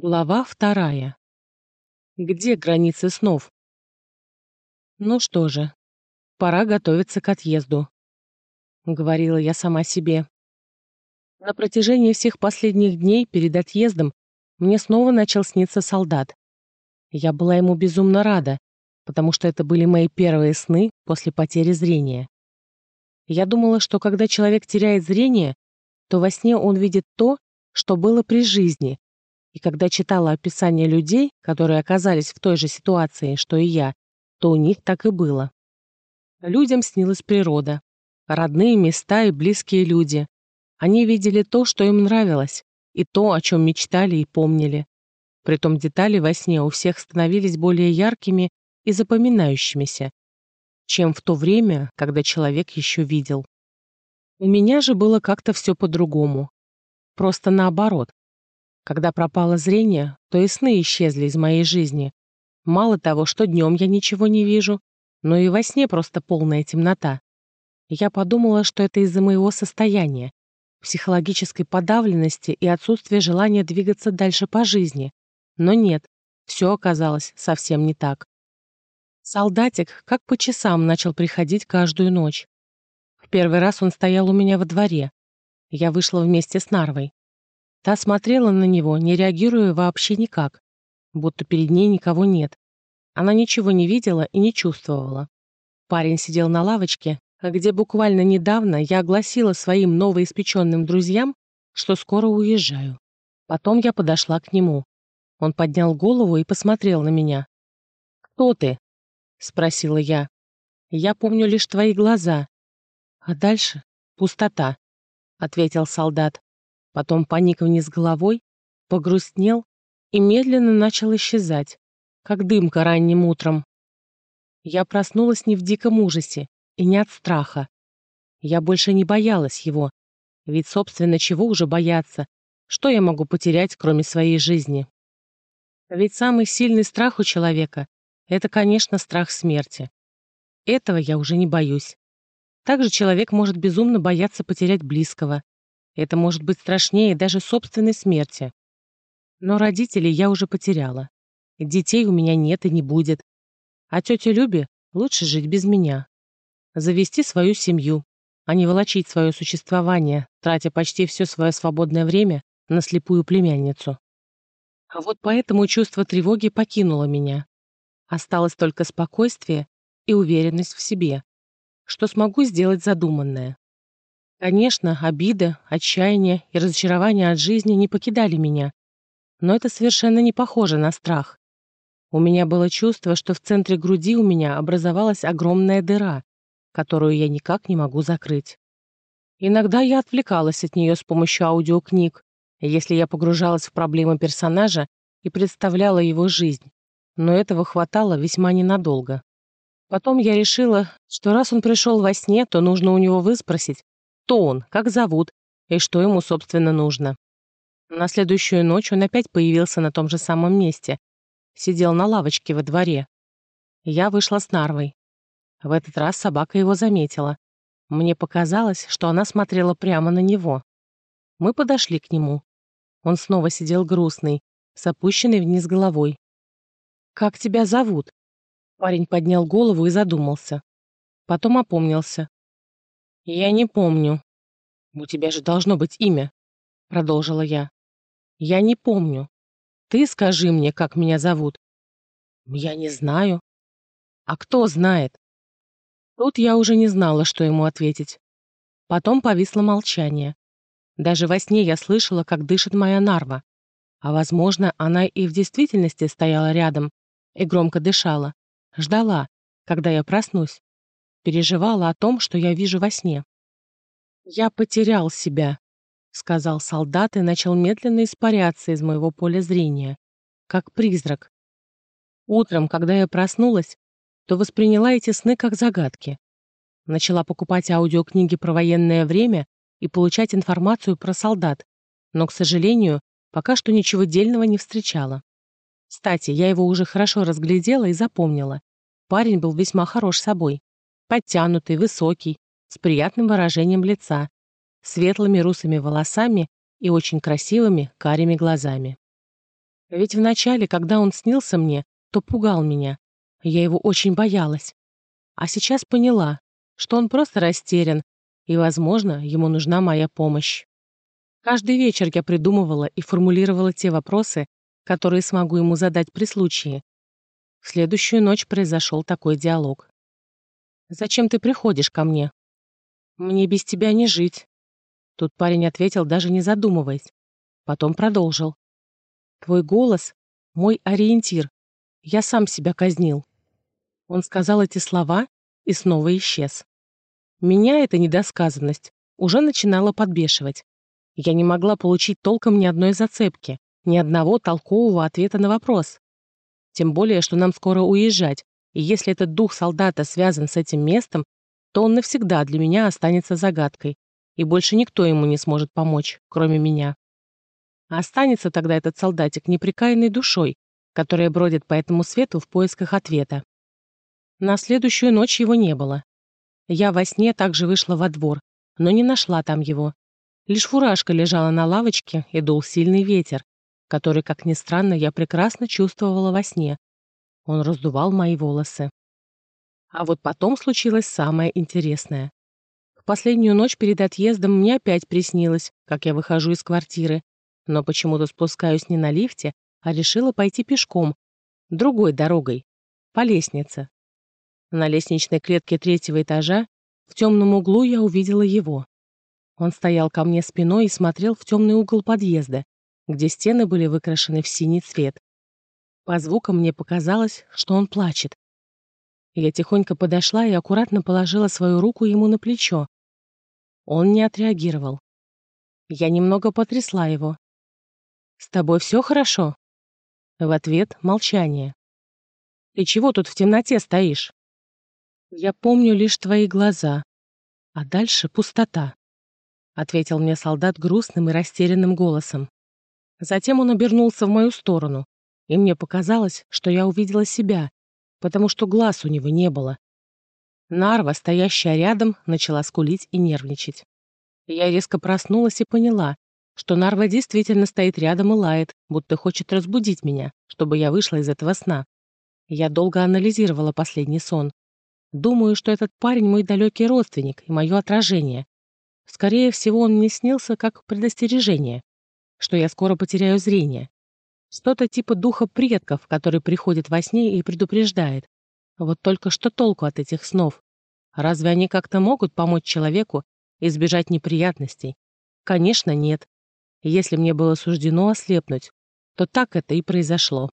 Глава вторая. Где границы снов? Ну что же, пора готовиться к отъезду, говорила я сама себе. На протяжении всех последних дней перед отъездом мне снова начал сниться солдат. Я была ему безумно рада, потому что это были мои первые сны после потери зрения. Я думала, что когда человек теряет зрение, то во сне он видит то, что было при жизни, и когда читала описания людей, которые оказались в той же ситуации, что и я, то у них так и было. Людям снилась природа, родные места и близкие люди. Они видели то, что им нравилось, и то, о чем мечтали и помнили. Притом детали во сне у всех становились более яркими и запоминающимися, чем в то время, когда человек еще видел. У меня же было как-то все по-другому. Просто наоборот. Когда пропало зрение, то и сны исчезли из моей жизни. Мало того, что днем я ничего не вижу, но и во сне просто полная темнота. Я подумала, что это из-за моего состояния, психологической подавленности и отсутствия желания двигаться дальше по жизни. Но нет, все оказалось совсем не так. Солдатик как по часам начал приходить каждую ночь. В первый раз он стоял у меня во дворе. Я вышла вместе с Нарвой. Та смотрела на него, не реагируя вообще никак, будто перед ней никого нет. Она ничего не видела и не чувствовала. Парень сидел на лавочке, где буквально недавно я огласила своим новоиспеченным друзьям, что скоро уезжаю. Потом я подошла к нему. Он поднял голову и посмотрел на меня. «Кто ты?» — спросила я. «Я помню лишь твои глаза. А дальше — пустота», — ответил солдат. Потом поник вниз головой, погрустнел и медленно начал исчезать, как дымка ранним утром. Я проснулась не в диком ужасе и не от страха. Я больше не боялась его, ведь, собственно, чего уже бояться, что я могу потерять, кроме своей жизни? Ведь самый сильный страх у человека — это, конечно, страх смерти. Этого я уже не боюсь. Также человек может безумно бояться потерять близкого, это может быть страшнее даже собственной смерти. Но родителей я уже потеряла. Детей у меня нет и не будет. А тете Любе лучше жить без меня. Завести свою семью, а не волочить свое существование, тратя почти все свое свободное время на слепую племянницу. А вот поэтому чувство тревоги покинуло меня. Осталось только спокойствие и уверенность в себе, что смогу сделать задуманное. Конечно, обида, отчаяние и разочарование от жизни не покидали меня. Но это совершенно не похоже на страх. У меня было чувство, что в центре груди у меня образовалась огромная дыра, которую я никак не могу закрыть. Иногда я отвлекалась от нее с помощью аудиокниг, если я погружалась в проблемы персонажа и представляла его жизнь, но этого хватало весьма ненадолго. Потом я решила, что раз он пришел во сне, то нужно у него выспросить, кто он, как зовут и что ему, собственно, нужно. На следующую ночь он опять появился на том же самом месте. Сидел на лавочке во дворе. Я вышла с Нарвой. В этот раз собака его заметила. Мне показалось, что она смотрела прямо на него. Мы подошли к нему. Он снова сидел грустный, с опущенной вниз головой. «Как тебя зовут?» Парень поднял голову и задумался. Потом опомнился. «Я не помню». «У тебя же должно быть имя», — продолжила я. «Я не помню. Ты скажи мне, как меня зовут». «Я не знаю». «А кто знает?» Тут я уже не знала, что ему ответить. Потом повисло молчание. Даже во сне я слышала, как дышит моя нарва. А, возможно, она и в действительности стояла рядом и громко дышала. Ждала, когда я проснусь переживала о том, что я вижу во сне. «Я потерял себя», — сказал солдат и начал медленно испаряться из моего поля зрения, как призрак. Утром, когда я проснулась, то восприняла эти сны как загадки. Начала покупать аудиокниги про военное время и получать информацию про солдат, но, к сожалению, пока что ничего дельного не встречала. Кстати, я его уже хорошо разглядела и запомнила. Парень был весьма хорош собой подтянутый, высокий, с приятным выражением лица, светлыми русыми волосами и очень красивыми карими глазами. Ведь вначале, когда он снился мне, то пугал меня. Я его очень боялась. А сейчас поняла, что он просто растерян, и, возможно, ему нужна моя помощь. Каждый вечер я придумывала и формулировала те вопросы, которые смогу ему задать при случае. В следующую ночь произошел такой диалог. «Зачем ты приходишь ко мне?» «Мне без тебя не жить». Тут парень ответил, даже не задумываясь. Потом продолжил. «Твой голос — мой ориентир. Я сам себя казнил». Он сказал эти слова и снова исчез. Меня эта недосказанность уже начинала подбешивать. Я не могла получить толком ни одной зацепки, ни одного толкового ответа на вопрос. Тем более, что нам скоро уезжать, и если этот дух солдата связан с этим местом, то он навсегда для меня останется загадкой, и больше никто ему не сможет помочь, кроме меня. А останется тогда этот солдатик неприкаянной душой, которая бродит по этому свету в поисках ответа. На следующую ночь его не было. Я во сне также вышла во двор, но не нашла там его. Лишь фуражка лежала на лавочке и дул сильный ветер, который, как ни странно, я прекрасно чувствовала во сне. Он раздувал мои волосы. А вот потом случилось самое интересное. В последнюю ночь перед отъездом мне опять приснилось, как я выхожу из квартиры, но почему-то спускаюсь не на лифте, а решила пойти пешком, другой дорогой, по лестнице. На лестничной клетке третьего этажа в темном углу я увидела его. Он стоял ко мне спиной и смотрел в темный угол подъезда, где стены были выкрашены в синий цвет. По звукам мне показалось, что он плачет. Я тихонько подошла и аккуратно положила свою руку ему на плечо. Он не отреагировал. Я немного потрясла его. «С тобой все хорошо?» В ответ — молчание. «Ты чего тут в темноте стоишь?» «Я помню лишь твои глаза, а дальше пустота» ответил мне солдат грустным и растерянным голосом. Затем он обернулся в мою сторону, и мне показалось, что я увидела себя, потому что глаз у него не было. Нарва, стоящая рядом, начала скулить и нервничать. Я резко проснулась и поняла, что Нарва действительно стоит рядом и лает, будто хочет разбудить меня, чтобы я вышла из этого сна. Я долго анализировала последний сон. Думаю, что этот парень мой далекий родственник и мое отражение, Скорее всего, он мне снился как предостережение, что я скоро потеряю зрение. Что-то типа духа предков, который приходит во сне и предупреждает. Вот только что толку от этих снов? Разве они как-то могут помочь человеку избежать неприятностей? Конечно, нет. Если мне было суждено ослепнуть, то так это и произошло.